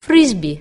фрисби.